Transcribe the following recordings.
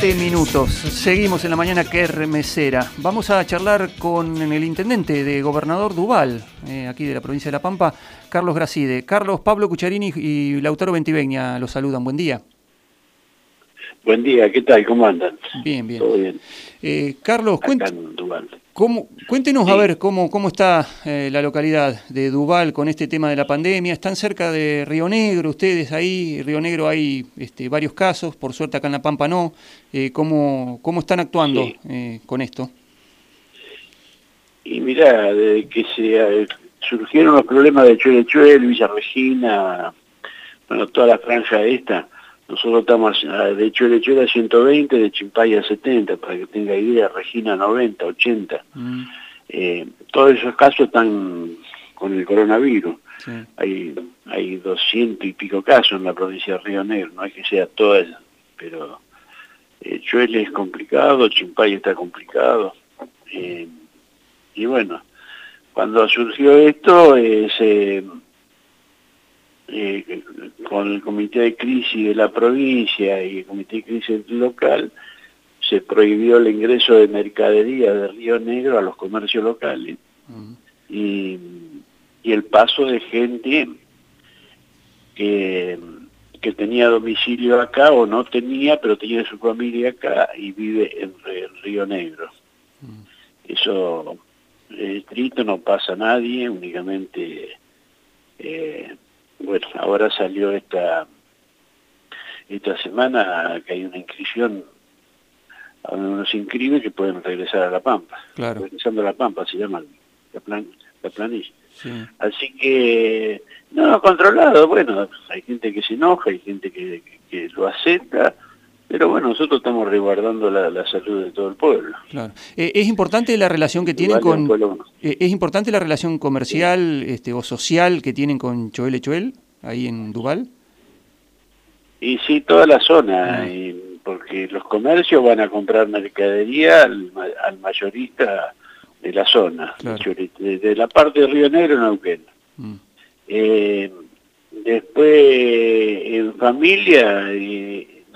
17 minutos. Seguimos en la mañana que remesera. Vamos a charlar con el intendente de Gobernador Duval, eh, aquí de la provincia de La Pampa, Carlos Gracide. Carlos, Pablo Cucharini y Lautaro Ventivegna los saludan. Buen día. Buen día, ¿qué tal? ¿Cómo andan? Bien, bien. Todo bien. Eh, Carlos, cuéntenos a ver cómo, cómo está eh, la localidad de Duval con este tema de la pandemia. Están cerca de Río Negro, ustedes ahí, Río Negro hay este, varios casos, por suerte acá en La Pampa no. Eh, ¿cómo, ¿Cómo están actuando eh, con esto? Y mira, desde que se surgieron los problemas de Chuel, Villa Regina, bueno, toda la franja esta, nosotros estamos de hecho el hecho era 120, de Chimpaya 70, para que tenga idea, Regina 90, 80. Mm. Eh, todos esos casos están con el coronavirus. Hay, hay 200 y pico casos en la provincia de Río Negro, no hay que sea todas, pero eh, es complicado, Chimpaya está complicado. Eh, y bueno, cuando surgió esto, eh, se eh, con el comité de crisis de la provincia y el comité de crisis local, se prohibió el ingreso de mercadería de Río Negro a los comercios locales y, el paso de gente que, que, tenía domicilio acá o no tenía, pero tenía su familia acá y vive en, Río Negro. Eso es triste, no pasa a nadie, únicamente... Eh, bueno, ahora salió esta esta semana que hay una inscripción a donde uno se inscribe que pueden regresar a La Pampa. Claro. Regresando a La Pampa se llama la, plan, la planilla. Así que, no, controlado, bueno, hay gente que se enoja, hay gente que, que, lo acepta, pero bueno, nosotros estamos resguardando la, salud de todo el pueblo. Claro. Eh, es importante la relación que tienen con... Eh, ¿Es importante la relación comercial este, o social que tienen con Choel Choel, ahí en Duval? Y sí, toda la zona, ah. porque los comercios van a comprar mercadería al, mayorista de la zona, de, la parte de Río Negro, Neuquén. Mm. Eh, después, en familia...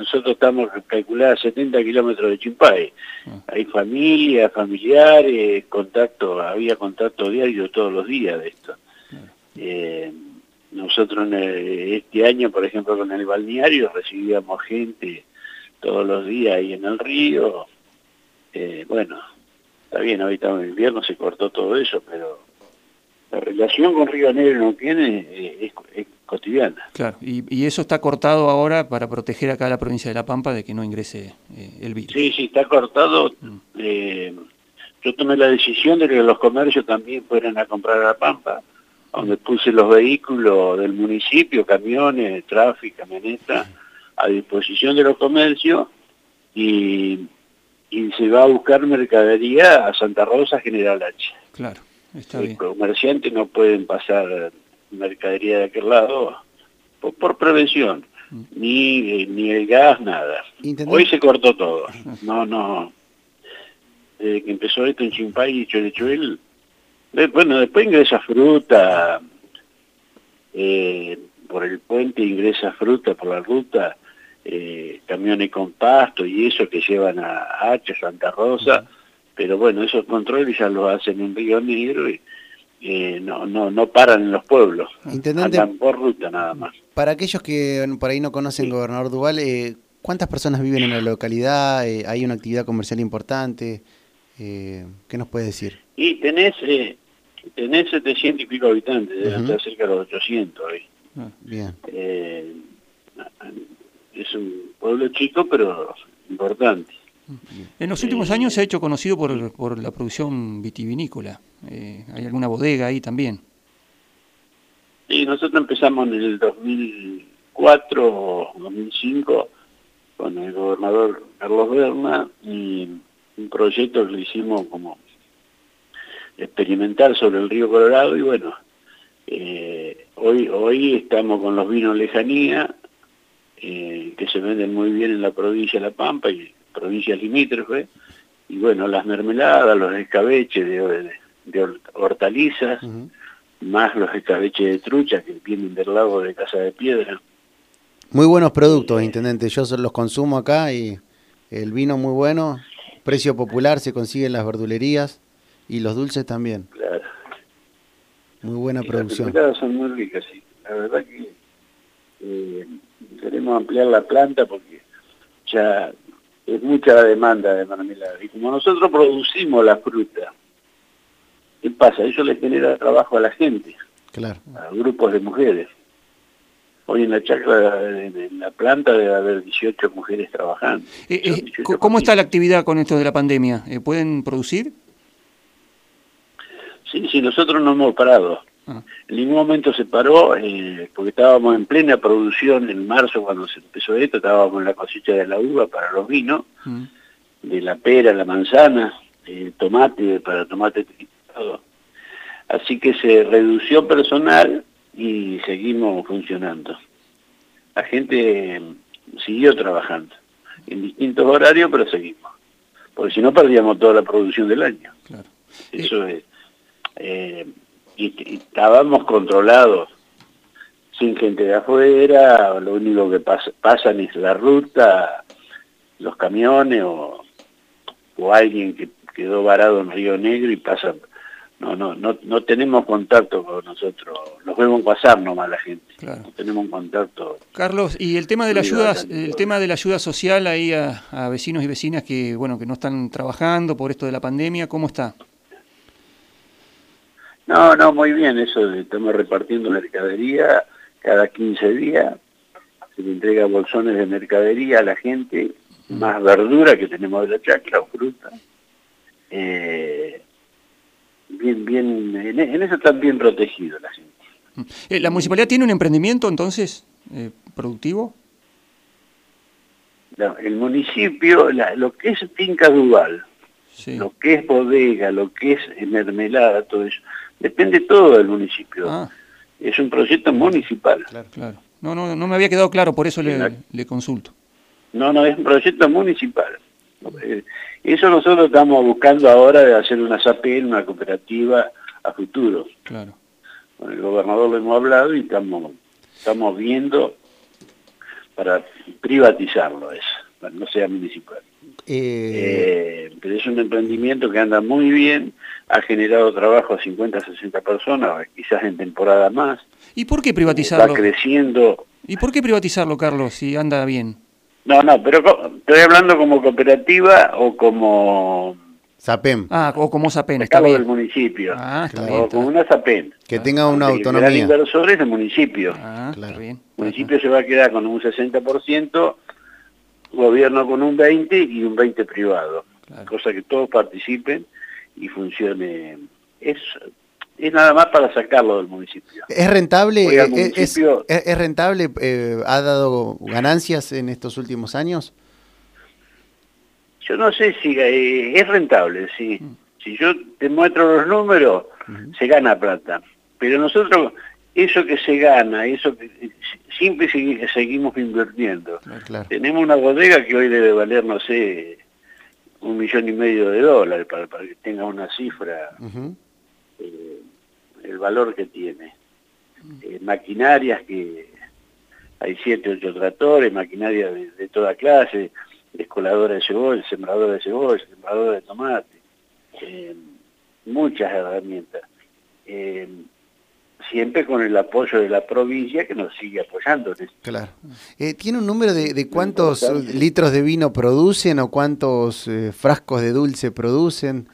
nosotros estamos calculados a 70 kilómetros de Chimpay. Ah. Hay familia, familiares, contacto, había contacto diario todos los días de esto. Eh, nosotros este año, por ejemplo, con el balneario recibíamos gente todos los días ahí en el río. Eh, bueno, está bien, ahorita en invierno se cortó todo eso, pero la relación con Río Negro no tiene eh, es, cotidiana. Claro, y, eso está cortado ahora para proteger acá a la provincia de La Pampa de que no ingrese eh, el virus. Sí, sí, está cortado. Mm. Eh, yo tomé la decisión de que los comercios también fueran a comprar a La Pampa, donde puse los vehículos del municipio, camiones, tráfico, camionetas, a disposición de los comercios y, y se va a buscar mercadería a Santa Rosa General H. Claro. Los comerciantes no pueden pasar mercadería de aquel lado por, prevención, mm. ni, ni el gas, nada. Hoy se cortó todo. No, no. Desde que empezó esto en Chimpay y Cholechuel, bueno, después ingresa fruta, eh, por el puente ingresa fruta por la ruta, eh, camiones con pasto y eso que llevan a H, Santa Rosa. Pero bueno, esos controles ya los hacen en Río Negro y eh, no, no, no paran en los pueblos, andan por ruta nada más. Para aquellos que por ahí no conocen Gobernador Duval, eh, ¿cuántas personas viven en la localidad? Eh, ¿Hay una actividad comercial importante? ¿Qué nos puede decir? Y tenés, tenés 700 y pico habitantes, deben cerca de los 800 hoy. Ah, bien. es un pueblo chico, pero importante. En los últimos años se ha hecho conocido por, por la producción vitivinícola. Eh, ¿Hay alguna bodega ahí también? Sí, nosotros empezamos en el 2004 2005 con el gobernador Carlos Berna y un proyecto que lo hicimos como experimental sobre el río Colorado y bueno, eh, hoy, hoy estamos con los vinos lejanía eh, que se venden muy bien en la provincia de La Pampa y provincia limítrofe, y bueno, las mermeladas, los escabeches de, de, hortalizas, más los escabeches de trucha que vienen del lago de Casa de Piedra. Muy buenos productos, Intendente, yo los consumo acá y el vino muy bueno, precio popular se consigue en las verdulerías y los dulces también. Claro. Muy buena producción. Las son muy ricas, sí. La verdad que eh, queremos ampliar la planta porque ya es mucha la demanda de marmelada. Y como nosotros producimos la fruta, ¿qué pasa? Eso le genera trabajo a la gente, claro. a grupos de mujeres. Hoy en la chacra, en la planta, debe haber 18 mujeres trabajando. Eh, eh, ¿Cómo está la actividad con esto de la pandemia? ¿Pueden producir? Sí, sí, nosotros no hemos parado. Ah. En ningún momento se paró, eh, porque estábamos en plena producción en marzo cuando se empezó esto, estábamos en la cosecha de la uva para los vinos, mm. de la pera, la manzana, el tomate, para tomate todo. Así que se redució personal y seguimos funcionando. La gente siguió trabajando en distintos horarios, pero seguimos. Porque si no perdíamos toda la producción del año. Eso es eh, y, estábamos controlados. Sin gente de afuera, lo único que pasa, pasan es la ruta, los camiones o, o alguien que quedó varado en Río Negro y pasa, no, no, no, no tenemos contacto con nosotros, nos vemos pasar nomás la gente, no tenemos un contacto. Carlos, y el tema de la ayuda, el tema de la ayuda social ahí a, a, vecinos y vecinas que bueno que no están trabajando por esto de la pandemia, ¿cómo está? No, no, muy bien, eso estamos repartiendo mercadería cada 15 días, se le entrega bolsones de mercadería a la gente, más verdura que tenemos de la chacra o fruta. Eh, bien, bien, en, eso están bien protegidos la gente. Eh, ¿La municipalidad tiene un emprendimiento entonces eh, productivo? el municipio, lo que es finca Duval, lo que es bodega, lo que es mermelada, todo eso, Depende todo del municipio. Ah. Es un proyecto municipal. Claro, claro. No, no, no me había quedado claro, por eso le, consulto. No, no, es un proyecto municipal. Eh, eso nosotros estamos buscando ahora de hacer una SAPEL, una cooperativa a futuro. Claro. Con el gobernador lo hemos hablado y estamos, estamos viendo para privatizarlo eso, para no sea municipal. Eh, eh, pero es un emprendimiento que anda muy bien, ha generado trabajo a 50, 60 personas, quizás en temporada más. ¿Y por qué privatizarlo? Está creciendo. ¿Y por qué privatizarlo, Carlos, si anda bien? No, no, pero estoy hablando como cooperativa o como... SAPEM. Ah, o como SAPEM, está bien. del municipio. Ah, está o como una SAPEM. Que tenga una autonomía. El inversor es el municipio. Ah, claro. bien. El municipio se va a quedar con un 60%, gobierno con un 20 y un 20 privado. Cosa que todos participen y funcione. Es, es nada más para sacarlo del municipio. ¿Es rentable? Eh, es, rentable? Eh, ¿Ha dado ganancias en estos últimos años? Yo no sé si eh, es rentable, sí. Mm. Si yo te muestro los números, se gana plata. Pero nosotros, eso que se gana, eso que siempre seguimos invirtiendo. Ah, Tenemos una bodega que hoy debe valer, no sé, un millón y medio de dólares para, que tenga una cifra, eh, el valor que tiene. Eh, maquinarias que hay siete, ocho tractores, maquinaria de, toda clase, escoladora de cebolla, sembradora de cebolla, sembradora de tomate, eh, muchas herramientas. Siempre con el apoyo de la provincia que nos sigue apoyando. Claro. Eh, ¿Tiene un número de, cuántos litros de vino producen o cuántos eh, frascos de dulce producen?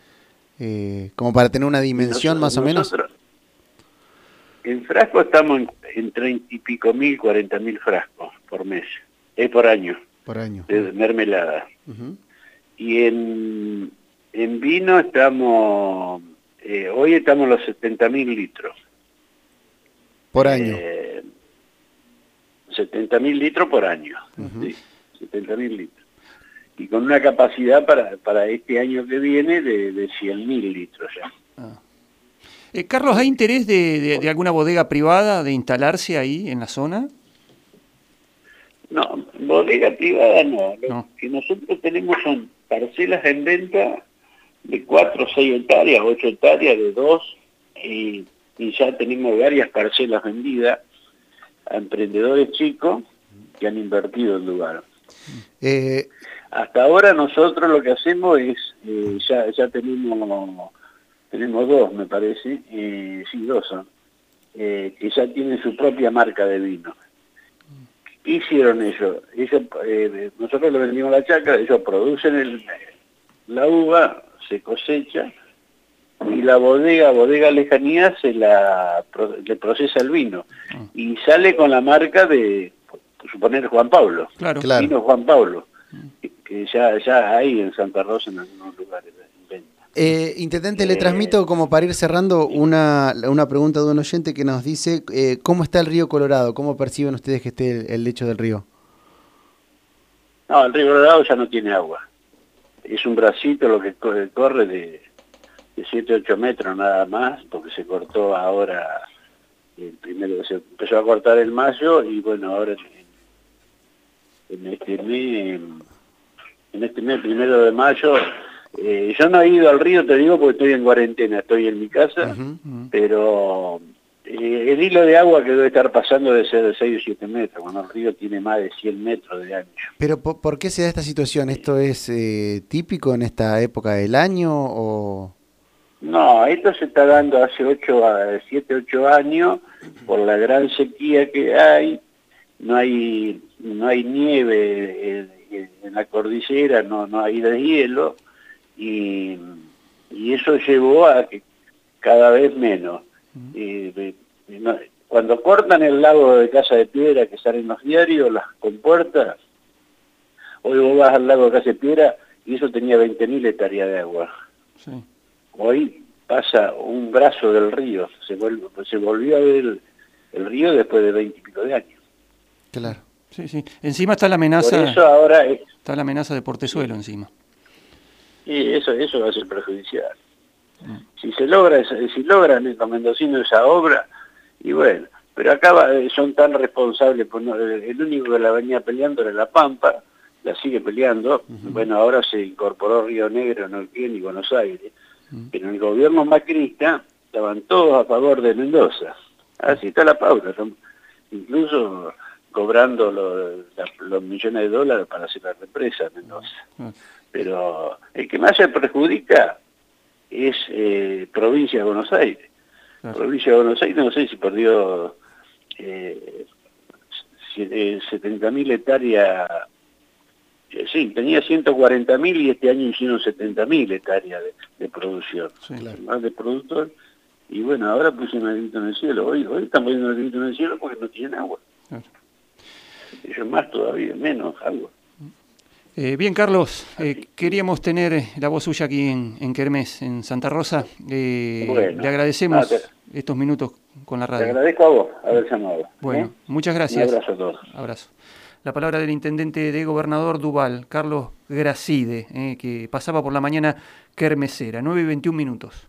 Eh, como para tener una dimensión más o menos. En frasco estamos en, treinta y pico mil, cuarenta mil frascos por mes, es por año. Por año. De mermelada. Y en, en vino estamos, hoy estamos en los 70 mil litros. Por año. 70 eh, mil litros por año. 70 mil litros. Y con una capacidad para, para este año que viene de, de 100 mil litros ya. Ah. Eh, Carlos, ¿hay interés de, de, alguna bodega privada de instalarse ahí en la zona? No, bodega privada no. Lo que nosotros tenemos son parcelas en venta de 4 o 6 hectáreas, 8 hectáreas, de 2 y y ya tenemos varias parcelas vendidas a emprendedores chicos que han invertido en lugar. Eh, hasta ahora nosotros lo que hacemos es, eh, ya, ya tenemos, tenemos dos, me parece, eh, sí, dos son, eh, que ya tienen su propia marca de vino. ¿Qué hicieron ellos? ellos nosotros le vendimos la chacra, ellos producen el, la uva, se cosecha, y la bodega, bodega lejanía, se la le procesa el vino. Ah. Y sale con la marca de, suponer, Juan Pablo. Claro, Vino Juan Pablo, que ya, ya hay en Santa Rosa en algunos lugares. Eh, intendente, le transmito como para ir cerrando una, una pregunta de un oyente que nos dice eh, ¿cómo está el río Colorado? ¿Cómo perciben ustedes que esté el, lecho del río? No, el río Colorado ya no tiene agua. Es un bracito lo que corre de, de 7, 8 metros nada más, porque se cortó ahora, el primero se empezó a cortar el mayo y bueno, ahora en, este mes, en este mes primero de mayo, eh, yo no he ido al río, te digo, porque estoy en cuarentena, estoy en mi casa, pero eh, el hilo de agua que debe estar pasando debe ser de 6 o 7 metros, cuando el río tiene más de 100 metros de ancho. ¿Pero por, qué se da esta situación? ¿Esto es eh, típico en esta época del año o...? No, esto se está dando hace 8, 7, 8 años por la gran sequía que hay, no hay, no hay nieve en, la cordillera, no, no hay hielo y, y, eso llevó a que cada vez menos. cuando cortan el lago de Casa de Piedra que salen los diarios, las compuertas, hoy vos vas al lago de Casa de Piedra y eso tenía 20.000 hectáreas de agua. Sí. Hoy pasa un brazo del río, se, se volvió a ver el, río después de veinte y pico de años. Claro, sí, sí. Encima está la amenaza, eso ahora está la amenaza de portezuelo encima. Y eso, eso va a ser perjudicial. Mm. Si se logra, si logran los mendocinos esa obra, y bueno, pero acá son tan responsables, pues el único que la venía peleando era La Pampa, la sigue peleando, bueno, ahora se incorporó Río Negro, Neuquén y Buenos Aires, en el gobierno macrista estaban todos a favor de Mendoza. Así está la pauta, incluso cobrando los, millones de dólares para hacer la represa en Mendoza. Pero el que más se perjudica es eh, provincia de Buenos Aires. Provincia de Buenos Aires no sé si perdió eh, 70.000 hectáreas eh, sí, tenía 140.000 y este año hicieron 70.000 hectáreas de, producción. Más de productor. Y bueno, ahora pusieron el grito en el cielo. Hoy, hoy están poniendo el grito en el cielo porque no tienen agua. Ellos más todavía, menos agua. Eh, bien, Carlos, eh, queríamos tener la voz suya aquí en, en Kermés, en Santa Rosa. le agradecemos estos minutos con la radio. Te agradezco a vos haber llamado. Bueno, muchas gracias. Un abrazo a todos. Abrazo la palabra del intendente de Gobernador Duval, Carlos Gracide, eh, que pasaba por la mañana kermesera, 9 y 21 minutos.